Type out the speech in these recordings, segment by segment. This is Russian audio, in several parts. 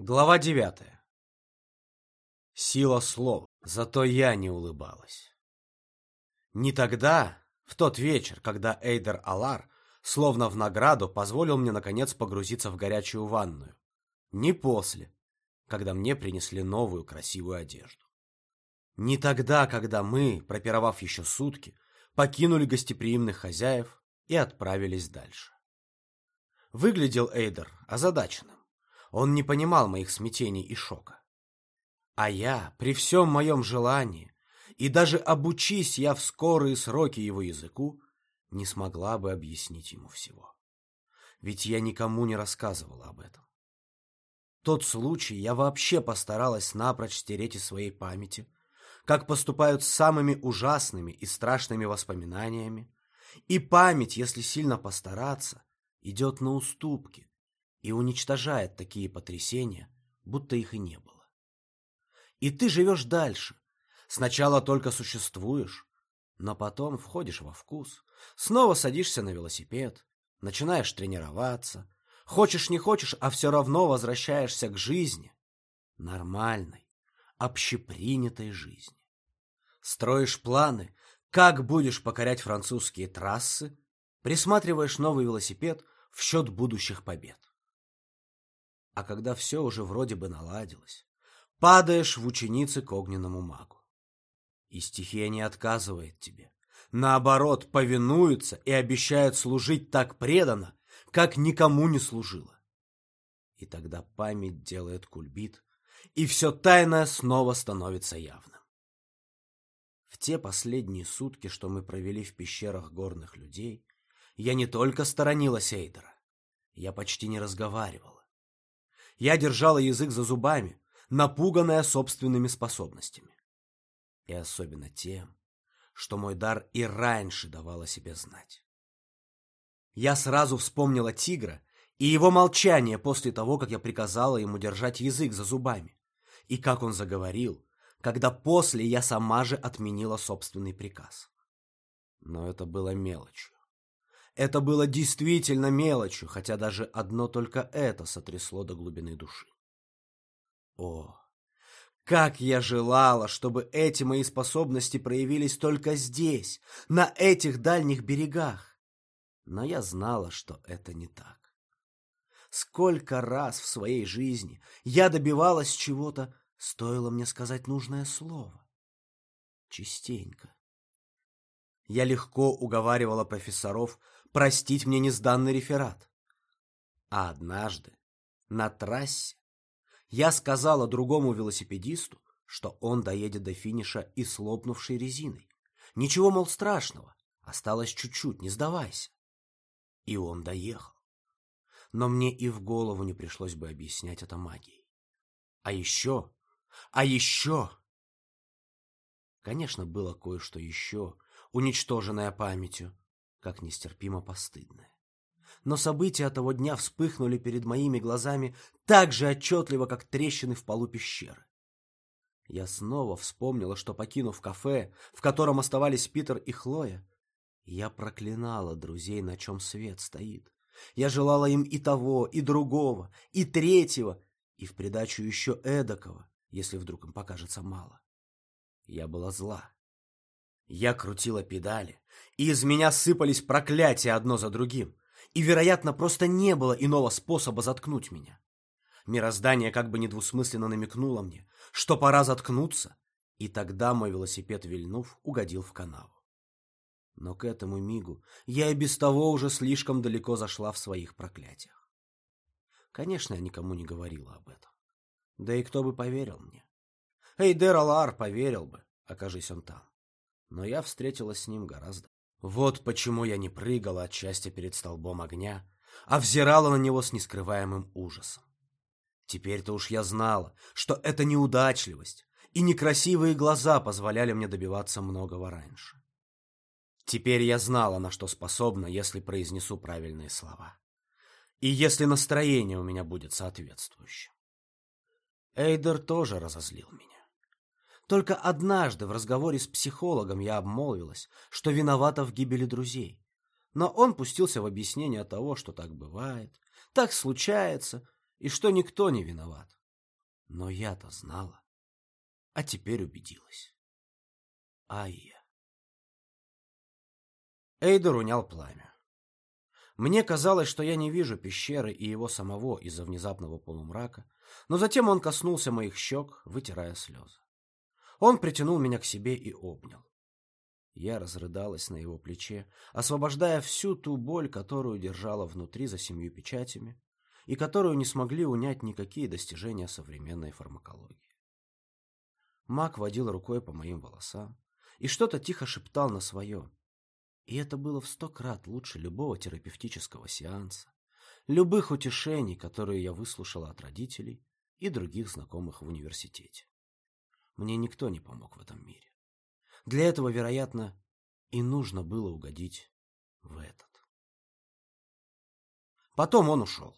Глава девятая. Сила слов, зато я не улыбалась. Не тогда, в тот вечер, когда Эйдер Алар, словно в награду, позволил мне наконец погрузиться в горячую ванную. Не после, когда мне принесли новую красивую одежду. Не тогда, когда мы, пропировав еще сутки, покинули гостеприимных хозяев и отправились дальше. Выглядел Эйдер озадаченным. Он не понимал моих смятений и шока. А я, при всем моем желании, и даже обучись я в скорые сроки его языку, не смогла бы объяснить ему всего. Ведь я никому не рассказывала об этом. Тот случай я вообще постаралась напрочь стереть из своей памяти, как поступают с самыми ужасными и страшными воспоминаниями, и память, если сильно постараться, идет на уступки, и уничтожает такие потрясения, будто их и не было. И ты живешь дальше. Сначала только существуешь, но потом входишь во вкус, снова садишься на велосипед, начинаешь тренироваться, хочешь не хочешь, а все равно возвращаешься к жизни, нормальной, общепринятой жизни. Строишь планы, как будешь покорять французские трассы, присматриваешь новый велосипед в счет будущих побед. А когда все уже вроде бы наладилось, падаешь в ученицы к огненному магу. И стихия не отказывает тебе. Наоборот, повинуется и обещает служить так преданно, как никому не служила. И тогда память делает кульбит, и все тайное снова становится явным. В те последние сутки, что мы провели в пещерах горных людей, я не только сторонилась Эйдера, я почти не разговаривала. Я держала язык за зубами, напуганная собственными способностями. И особенно тем, что мой дар и раньше давал о себе знать. Я сразу вспомнила тигра и его молчание после того, как я приказала ему держать язык за зубами, и как он заговорил, когда после я сама же отменила собственный приказ. Но это было мелочью. Это было действительно мелочью, хотя даже одно только это сотрясло до глубины души. О, как я желала, чтобы эти мои способности проявились только здесь, на этих дальних берегах. Но я знала, что это не так. Сколько раз в своей жизни я добивалась чего-то, стоило мне сказать нужное слово. Частенько. Я легко уговаривала профессоров простить мне несданный реферат. А однажды на трассе я сказала другому велосипедисту, что он доедет до финиша и с резиной. Ничего, мол, страшного, осталось чуть-чуть, не сдавайся. И он доехал. Но мне и в голову не пришлось бы объяснять это магией. А еще, а еще... Конечно, было кое-что еще, уничтоженное памятью, как нестерпимо постыдное. Но события того дня вспыхнули перед моими глазами так же отчетливо, как трещины в полу пещеры. Я снова вспомнила, что, покинув кафе, в котором оставались Питер и Хлоя, я проклинала друзей, на чем свет стоит. Я желала им и того, и другого, и третьего, и в придачу еще эдакого, если вдруг им покажется мало. Я была зла. Я крутила педали, и из меня сыпались проклятия одно за другим, и, вероятно, просто не было иного способа заткнуть меня. Мироздание как бы недвусмысленно намекнуло мне, что пора заткнуться, и тогда мой велосипед, вильнув, угодил в канаву. Но к этому мигу я и без того уже слишком далеко зашла в своих проклятиях. Конечно, я никому не говорила об этом. Да и кто бы поверил мне? Эйдер Алар поверил бы, окажись он там но я встретилась с ним гораздо. Вот почему я не прыгала от счастья перед столбом огня, а взирала на него с нескрываемым ужасом. Теперь-то уж я знала, что это неудачливость, и некрасивые глаза позволяли мне добиваться многого раньше. Теперь я знала, на что способна, если произнесу правильные слова. И если настроение у меня будет соответствующим. Эйдер тоже разозлил меня. Только однажды в разговоре с психологом я обмолвилась, что виновата в гибели друзей. Но он пустился в объяснение того, что так бывает, так случается, и что никто не виноват, Но я-то знала, а теперь убедилась. Айя. Эйдер унял пламя. Мне казалось, что я не вижу пещеры и его самого из-за внезапного полумрака, но затем он коснулся моих щек, вытирая слезы. Он притянул меня к себе и обнял. Я разрыдалась на его плече, освобождая всю ту боль, которую держала внутри за семью печатями, и которую не смогли унять никакие достижения современной фармакологии. Мак водил рукой по моим волосам и что-то тихо шептал на своем. И это было в сто крат лучше любого терапевтического сеанса, любых утешений, которые я выслушала от родителей и других знакомых в университете. Мне никто не помог в этом мире. Для этого, вероятно, и нужно было угодить в этот. Потом он ушел.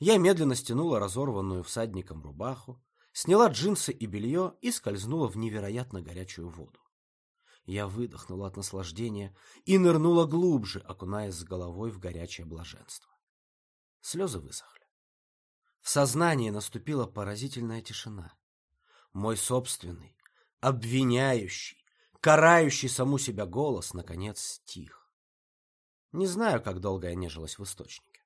Я медленно стянула разорванную всадником рубаху, сняла джинсы и белье и скользнула в невероятно горячую воду. Я выдохнула от наслаждения и нырнула глубже, окунаясь с головой в горячее блаженство. Слезы высохли. В сознании наступила поразительная тишина. Мой собственный, обвиняющий, карающий саму себя голос, наконец, стих. Не знаю, как долго я нежилась в источнике.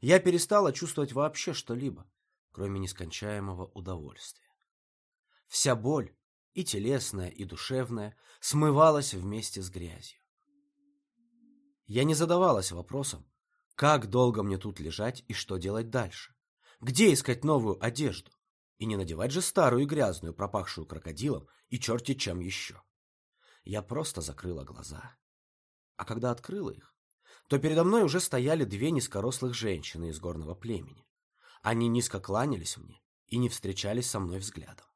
Я перестала чувствовать вообще что-либо, кроме нескончаемого удовольствия. Вся боль, и телесная, и душевная, смывалась вместе с грязью. Я не задавалась вопросом, как долго мне тут лежать и что делать дальше, где искать новую одежду, и не надевать же старую и грязную, пропахшую крокодилом и черти чем еще я просто закрыла глаза. А когда открыла их, то передо мной уже стояли две низкорослых женщины из горного племени. Они низко кланялись мне и не встречались со мной взглядом.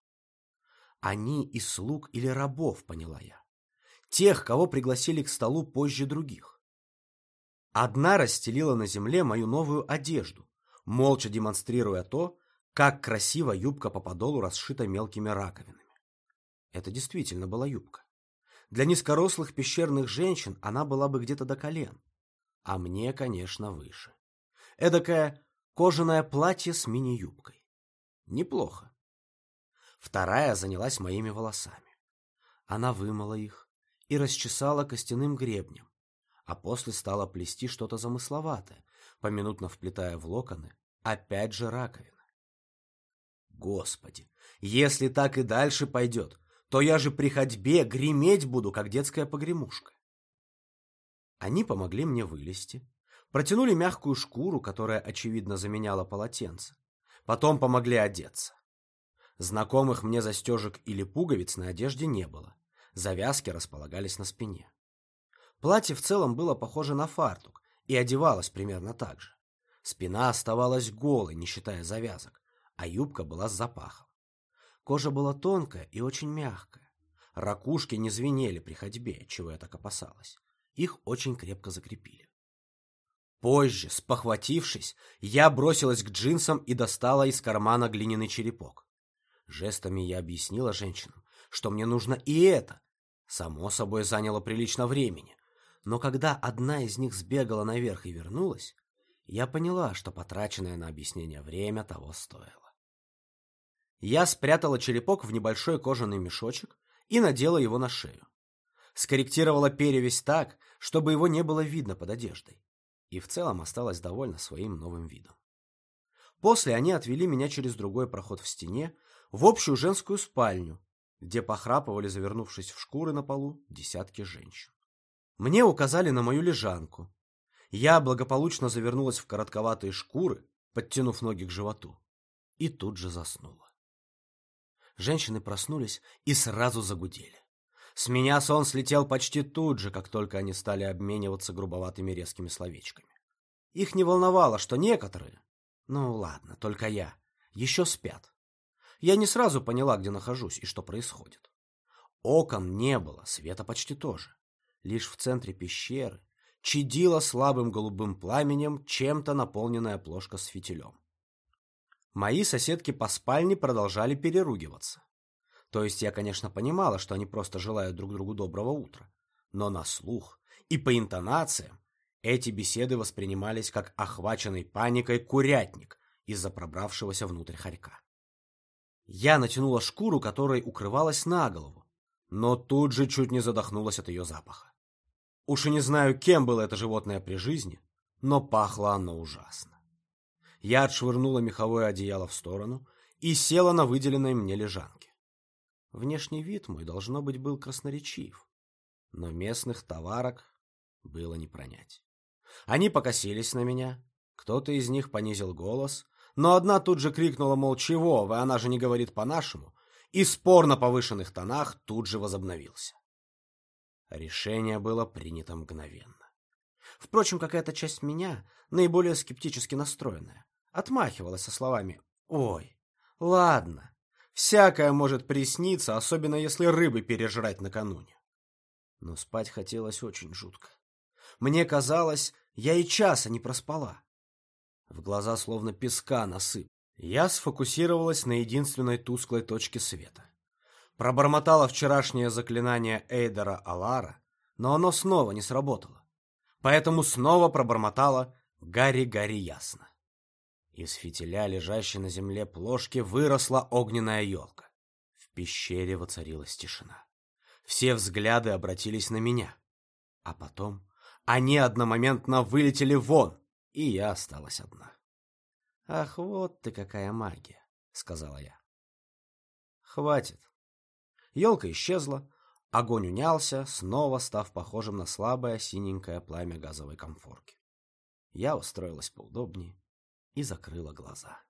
Они из слуг или рабов, поняла я. Тех, кого пригласили к столу позже других. Одна расстелила на земле мою новую одежду, молча демонстрируя то, как красиво юбка по подолу расшита мелкими раковинами. Это действительно была юбка. Для низкорослых пещерных женщин она была бы где-то до колен. А мне, конечно, выше. Эдакое кожаное платье с мини-юбкой. Неплохо. Вторая занялась моими волосами. Она вымыла их и расчесала костяным гребнем, а после стала плести что-то замысловатое, поминутно вплетая в локоны, опять же раковины. Господи, если так и дальше пойдет, то я же при ходьбе греметь буду, как детская погремушка. Они помогли мне вылезти, протянули мягкую шкуру, которая, очевидно, заменяла полотенце. Потом помогли одеться. Знакомых мне застежек или пуговиц на одежде не было. Завязки располагались на спине. Платье в целом было похоже на фартук и одевалось примерно так же. Спина оставалась голой, не считая завязок, а юбка была с запахом. Кожа была тонкая и очень мягкая. Ракушки не звенели при ходьбе, чего я так опасалась. Их очень крепко закрепили. Позже, спохватившись, я бросилась к джинсам и достала из кармана глиняный черепок. Жестами я объяснила женщинам, что мне нужно и это. Само собой заняло прилично времени. Но когда одна из них сбегала наверх и вернулась, я поняла, что потраченное на объяснение время того стоило. Я спрятала черепок в небольшой кожаный мешочек и надела его на шею. Скорректировала перевязь так, чтобы его не было видно под одеждой. И в целом осталась довольна своим новым видом. После они отвели меня через другой проход в стене в общую женскую спальню, где похрапывали, завернувшись в шкуры на полу, десятки женщин. Мне указали на мою лежанку. Я благополучно завернулась в коротковатые шкуры, подтянув ноги к животу, и тут же заснула. Женщины проснулись и сразу загудели. С меня сон слетел почти тут же, как только они стали обмениваться грубоватыми резкими словечками. Их не волновало, что некоторые, ну ладно, только я, еще спят. Я не сразу поняла, где нахожусь и что происходит. Окон не было, света почти тоже. Лишь в центре пещеры чадила слабым голубым пламенем чем-то наполненная плошка с фитилем. Мои соседки по спальне продолжали переругиваться. То есть я, конечно, понимала, что они просто желают друг другу доброго утра. Но на слух и по интонациям эти беседы воспринимались как охваченный паникой курятник из-за пробравшегося внутрь хорька. Я натянула шкуру, которой укрывалась на голову, но тут же чуть не задохнулась от ее запаха. Уж и не знаю, кем было это животное при жизни, но пахло оно ужасно. Я отшвырнула меховое одеяло в сторону и села на выделенной мне лежанке. Внешний вид мой, должно быть, был красноречив, но местных товарок было не пронять. Они покосились на меня, кто-то из них понизил голос, но одна тут же крикнула, мол, чего вы, она же не говорит по-нашему, и спор на повышенных тонах тут же возобновился. Решение было принято мгновенно. Впрочем, какая-то часть меня, наиболее скептически настроенная, отмахивалась со словами «Ой, ладно, всякое может присниться, особенно если рыбы пережрать накануне». Но спать хотелось очень жутко. Мне казалось, я и часа не проспала. В глаза словно песка насып. Я сфокусировалась на единственной тусклой точке света. Пробормотала вчерашнее заклинание Эйдера Алара, но оно снова не сработало. Поэтому снова пробормотала «Гарри-гарри ясно». Из фитиля, лежащей на земле плошки, выросла огненная елка. В пещере воцарилась тишина. Все взгляды обратились на меня. А потом они одномоментно вылетели вон, и я осталась одна. «Ах, вот ты какая магия!» — сказала я. «Хватит». Елка исчезла, огонь унялся, снова став похожим на слабое синенькое пламя газовой комфорки. Я устроилась поудобнее и закрыла глаза.